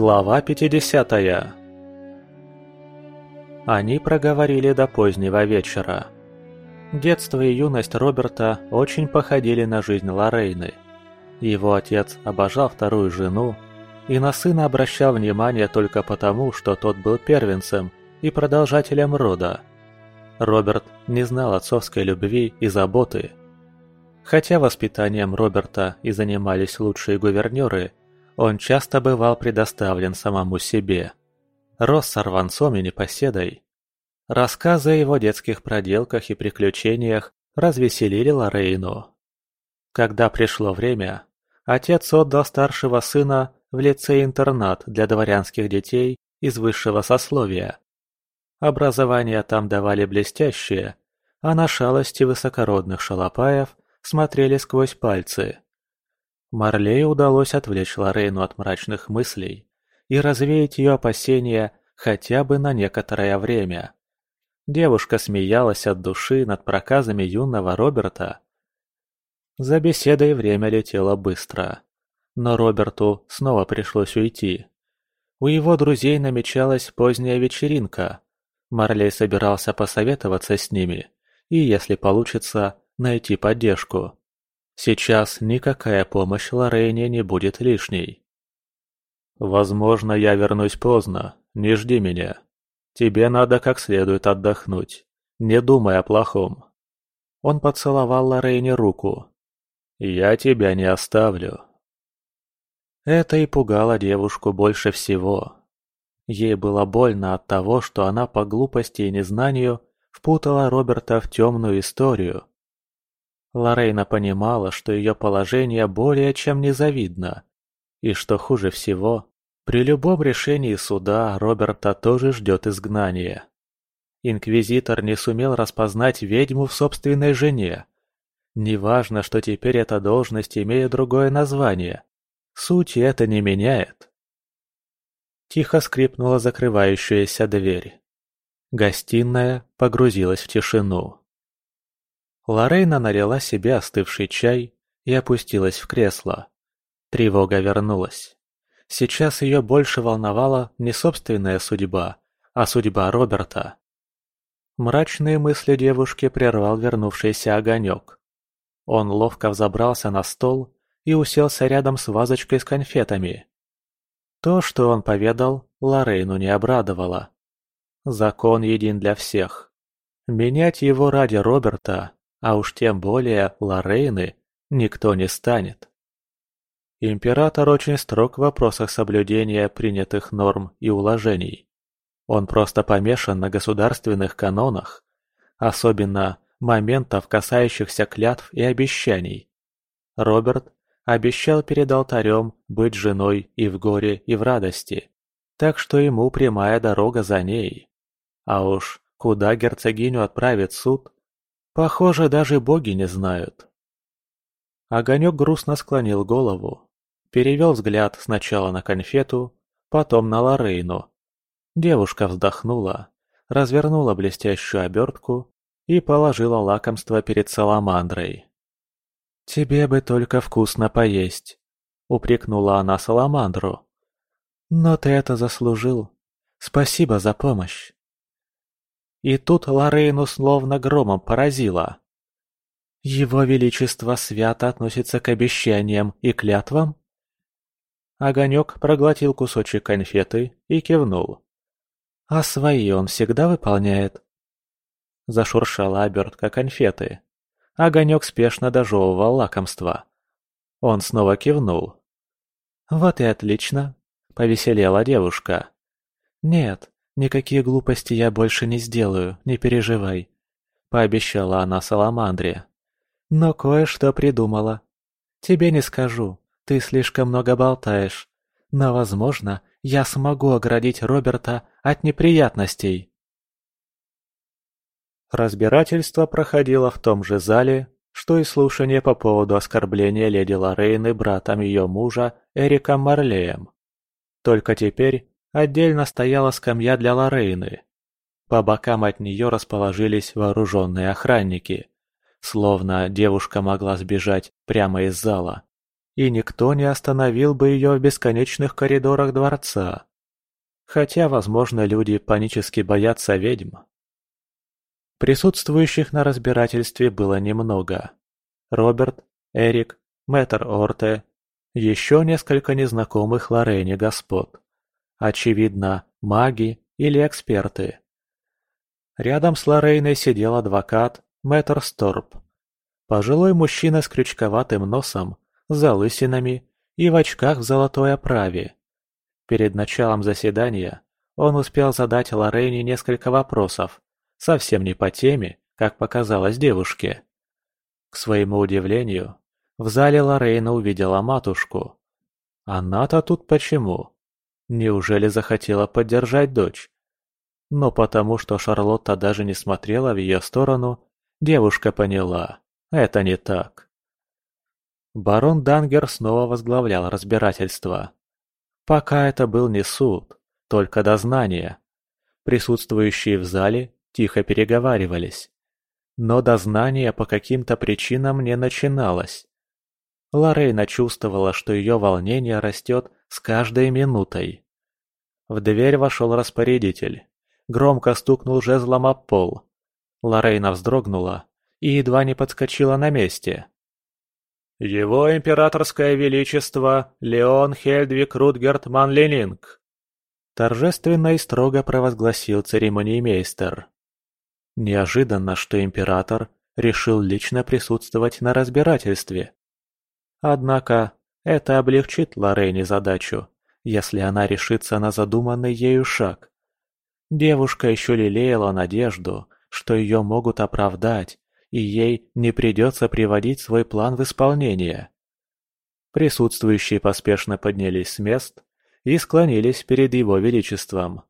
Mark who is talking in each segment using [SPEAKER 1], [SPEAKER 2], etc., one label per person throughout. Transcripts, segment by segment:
[SPEAKER 1] Глава 50 Они проговорили до позднего вечера. Детство и юность Роберта очень походили на жизнь Лорейны. Его отец обожал вторую жену и на сына обращал внимание только потому, что тот был первенцем и продолжателем рода. Роберт не знал отцовской любви и заботы. Хотя воспитанием Роберта и занимались лучшие гувернеры, он часто бывал предоставлен самому себе. Рос сорванцом и непоседой. Рассказы о его детских проделках и приключениях развеселили Лорейну. Когда пришло время, отец отдал старшего сына в лицей-интернат для дворянских детей из высшего сословия. Образование там давали блестящее, а на шалости высокородных шалопаев смотрели сквозь пальцы. Марлею удалось отвлечь Лорейну от мрачных мыслей и развеять ее опасения хотя бы на некоторое время. Девушка смеялась от души над проказами юного Роберта. За беседой время летело быстро. Но Роберту снова пришлось уйти. У его друзей намечалась поздняя вечеринка, Марлей собирался посоветоваться с ними и, если получится, найти поддержку. Сейчас никакая помощь Лорейне не будет лишней. «Возможно, я вернусь поздно. Не жди меня. Тебе надо как следует отдохнуть. Не думай о плохом». Он поцеловал Лорейне руку. «Я тебя не оставлю». Это и пугало девушку больше всего. Ей было больно от того, что она по глупости и незнанию впутала Роберта в темную историю. Лорейна понимала, что ее положение более чем незавидно, и что хуже всего, при любом решении суда Роберта тоже ждет изгнание. Инквизитор не сумел распознать ведьму в собственной жене. Неважно, что теперь эта должность имеет другое название. Суть это не меняет. Тихо скрипнула закрывающаяся дверь. Гостиная погрузилась в тишину. Лорейна налила себе остывший чай и опустилась в кресло. Тревога вернулась. Сейчас ее больше волновала не собственная судьба, а судьба Роберта. Мрачные мысли девушки прервал вернувшийся огонек. Он ловко взобрался на стол и уселся рядом с вазочкой с конфетами. То, что он поведал, Лорейну не обрадовало. Закон един для всех. Менять его ради Роберта, а уж тем более Лорейны, никто не станет. Император очень строг в вопросах соблюдения принятых норм и уложений. Он просто помешан на государственных канонах, особенно моментов, касающихся клятв и обещаний. Роберт Обещал перед алтарем быть женой и в горе, и в радости, так что ему прямая дорога за ней. А уж куда герцогиню отправит суд, похоже, даже боги не знают. Огонек грустно склонил голову, перевел взгляд сначала на конфету, потом на Лорейну. Девушка вздохнула, развернула блестящую обертку и положила лакомство перед Саламандрой. «Тебе бы только вкусно поесть», — упрекнула она Саламандру. «Но ты это заслужил. Спасибо за помощь». И тут Лорейну словно громом поразило. «Его Величество свято относится к обещаниям и клятвам?» Огонек проглотил кусочек конфеты и кивнул. «А свои он всегда выполняет?» Зашуршала обертка конфеты. Огонек спешно дожевывал лакомство. Он снова кивнул. «Вот и отлично», — повеселела девушка. «Нет, никакие глупости я больше не сделаю, не переживай», — пообещала она Саламандре. «Но кое-что придумала. Тебе не скажу, ты слишком много болтаешь, но, возможно, я смогу оградить Роберта от неприятностей». Разбирательство проходило в том же зале, что и слушание по поводу оскорбления леди Лорейны братом ее мужа Эриком Марлеем. Только теперь отдельно стояла скамья для Лорейны. По бокам от нее расположились вооруженные охранники, словно девушка могла сбежать прямо из зала. и никто не остановил бы ее в бесконечных коридорах дворца. Хотя, возможно, люди панически боятся ведьм. Присутствующих на разбирательстве было немного. Роберт, Эрик, Мэтр Орте, еще несколько незнакомых Лорене господ. Очевидно, маги или эксперты. Рядом с Лорейной сидел адвокат Мэтр Сторп. Пожилой мужчина с крючковатым носом, залысинами и в очках в золотой оправе. Перед началом заседания он успел задать Лорейне несколько вопросов, совсем не по теме, как показалось девушке. К своему удивлению, в зале Лорейна увидела матушку. Она-то тут почему? Неужели захотела поддержать дочь? Но потому что Шарлотта даже не смотрела в ее сторону, девушка поняла – это не так. Барон Дангер снова возглавлял разбирательство. Пока это был не суд, только дознание. Присутствующие в зале тихо переговаривались. Но дознание по каким-то причинам не начиналось. Лорейна чувствовала, что ее волнение растет с каждой минутой. В дверь вошел распорядитель. Громко стукнул жезлом об пол. Лорейна вздрогнула и едва не подскочила на месте. «Его императорское величество Леон Хельдвиг Рутгерт Манлининг!» Торжественно и строго провозгласил церемониймейстер. Неожиданно, что император решил лично присутствовать на разбирательстве. Однако это облегчит Лорейне задачу, если она решится на задуманный ею шаг. Девушка еще лелеяла надежду, что ее могут оправдать, и ей не придется приводить свой план в исполнение. Присутствующие поспешно поднялись с мест и склонились перед его величеством.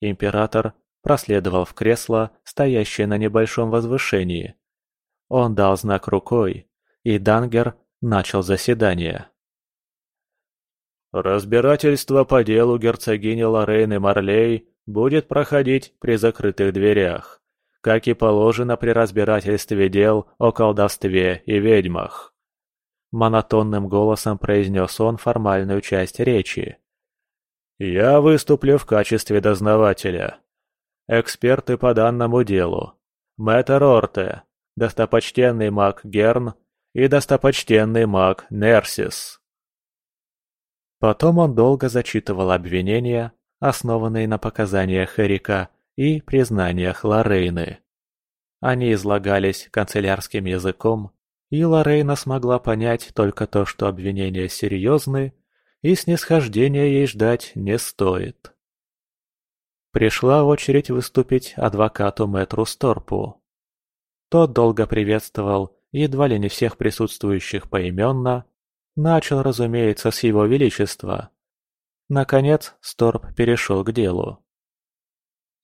[SPEAKER 1] Император проследовал в кресло, стоящее на небольшом возвышении. Он дал знак рукой, и Дангер начал заседание. «Разбирательство по делу герцогини Лорейны Марлей будет проходить при закрытых дверях, как и положено при разбирательстве дел о колдовстве и ведьмах». Монотонным голосом произнес он формальную часть речи. «Я выступлю в качестве дознавателя. Эксперты по данному делу. Мэтр Орте, достопочтенный маг Герн и достопочтенный маг Нерсис. Потом он долго зачитывал обвинения, основанные на показаниях Эрика и признаниях Лорейны. Они излагались канцелярским языком, и Лорейна смогла понять только то, что обвинения серьезны, и снисхождения ей ждать не стоит. Пришла очередь выступить адвокату Мэтру Сторпу. Тот долго приветствовал едва ли не всех присутствующих поименно, начал, разумеется, с его величества. Наконец Сторп перешел к делу.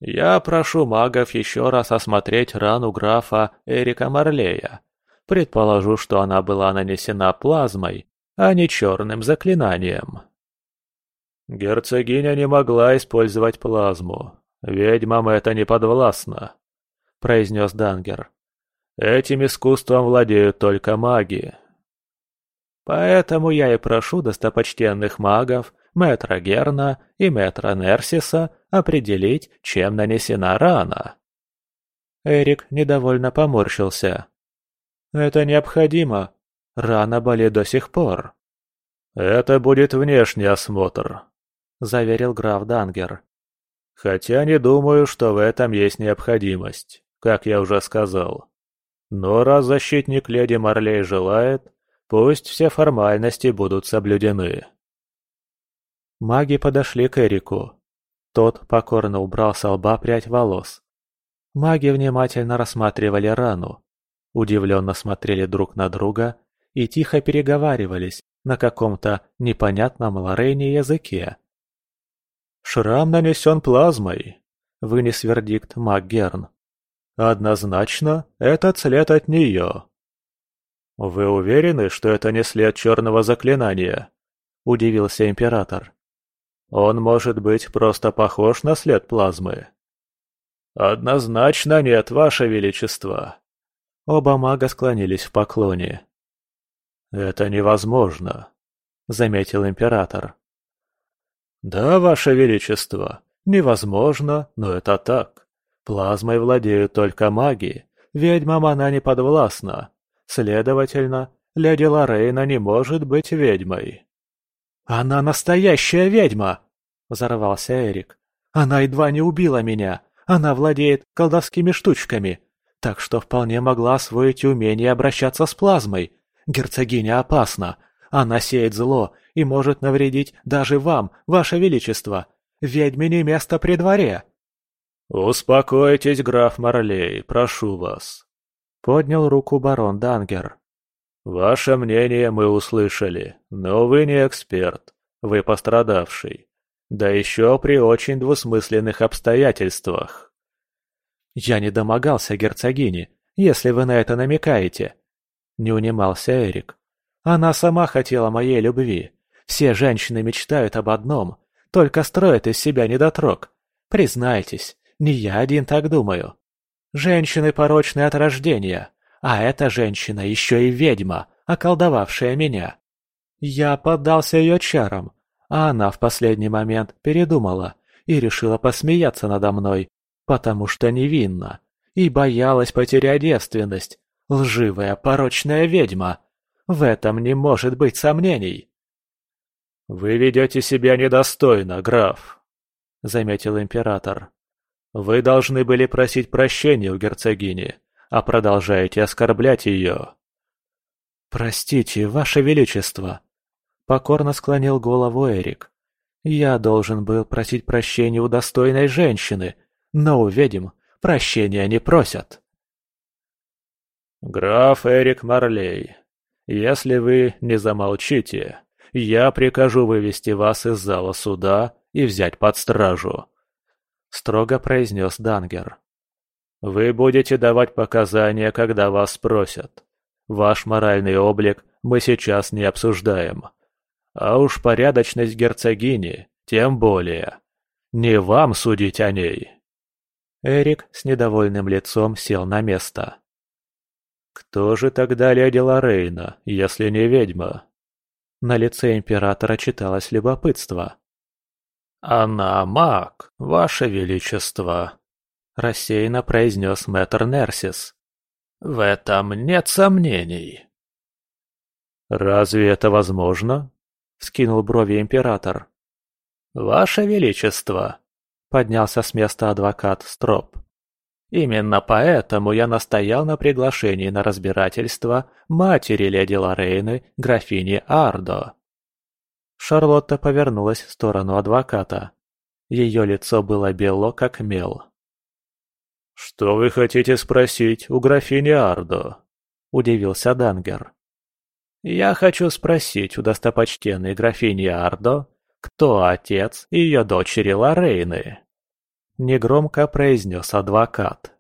[SPEAKER 1] «Я прошу магов еще раз осмотреть рану графа Эрика Марлея. Предположу, что она была нанесена плазмой, а не черным заклинанием». «Герцогиня не могла использовать плазму. Ведьмам это не подвластно», — произнес Дангер. Этим искусством владеют только маги. Поэтому я и прошу достопочтенных магов, мэтра Герна и мэтра Нерсиса определить, чем нанесена рана. Эрик недовольно поморщился. «Это необходимо. Рана болит до сих пор». «Это будет внешний осмотр», — заверил граф Дангер. «Хотя не думаю, что в этом есть необходимость, как я уже сказал. Но раз защитник леди Марлей желает, пусть все формальности будут соблюдены. Маги подошли к Эрику. Тот покорно убрал с лба прядь волос. Маги внимательно рассматривали рану, удивленно смотрели друг на друга и тихо переговаривались на каком-то непонятном Лорене языке. «Шрам нанесен плазмой», — вынес вердикт маг Герн. Однозначно, этот след от нее. «Вы уверены, что это не след черного заклинания?» – удивился император. «Он может быть просто похож на след плазмы». «Однозначно нет, ваше величество!» Оба мага склонились в поклоне. «Это невозможно», — заметил император.
[SPEAKER 2] «Да, Ваше Величество, невозможно, но это так. Плазмой владеют только маги, ведьмам она не подвластна. Следовательно, леди Лорейна не может быть ведьмой».
[SPEAKER 1] «Она настоящая ведьма!» — взорвался Эрик. «Она едва не убила меня. Она владеет колдовскими штучками, так что вполне могла освоить умение обращаться с плазмой. Герцогиня опасна. Она сеет зло и может навредить даже вам, ваше величество. Ведьме не место при дворе».
[SPEAKER 2] «Успокойтесь, граф Марлей, прошу вас», — поднял руку барон Дангер. «Ваше мнение мы услышали, но вы не эксперт, вы пострадавший. Да еще при очень двусмысленных обстоятельствах».
[SPEAKER 1] «Я не домогался герцогини, если вы на это намекаете», — не унимался Эрик. «Она сама хотела моей любви. Все женщины мечтают об одном, только строят из себя недотрог. Признайтесь, не я один так думаю. Женщины порочны от рождения, а эта женщина еще и ведьма, околдовавшая меня. Я поддался ее чарам, а она в последний момент передумала и решила посмеяться надо мной, потому что невинна, и боялась потерять девственность. Лживая, порочная ведьма. В этом не может быть сомнений.
[SPEAKER 2] «Вы ведете себя недостойно, граф», — заметил император. «Вы должны были просить прощения у герцогини, а продолжаете оскорблять ее».
[SPEAKER 1] «Простите, ваше величество», — покорно склонил голову Эрик. «Я должен был просить прощения у достойной женщины, но у ведьм прощения не просят».
[SPEAKER 2] «Граф Эрик Марлей, если вы не замолчите, я прикажу вывести вас из зала суда и взять под стражу», — строго произнес Дангер. «Вы будете давать показания, когда вас спросят. Ваш моральный облик мы сейчас не обсуждаем. А уж порядочность герцогини, тем более. Не вам судить о ней».
[SPEAKER 1] Эрик с недовольным лицом сел на место.
[SPEAKER 2] «Кто же тогда леди Лорейна, если не ведьма?»
[SPEAKER 1] На лице императора читалось любопытство.
[SPEAKER 2] «Она маг, ваше величество», — рассеянно произнес мэтр Нерсис. «В этом нет сомнений».
[SPEAKER 1] «Разве это возможно?» — скинул брови император.
[SPEAKER 2] «Ваше величество», — поднялся с места адвокат Строп. Именно поэтому я настоял на приглашении на разбирательство матери леди Лорейны, графини Ардо.
[SPEAKER 1] Шарлотта повернулась в сторону адвоката. Ее лицо было бело, как мел.
[SPEAKER 2] «Что вы хотите спросить у графини Ардо?» – удивился Дангер. «Я хочу спросить у достопочтенной графини Ардо, кто отец ее дочери Лорейны?»
[SPEAKER 1] негромко произнес адвокат.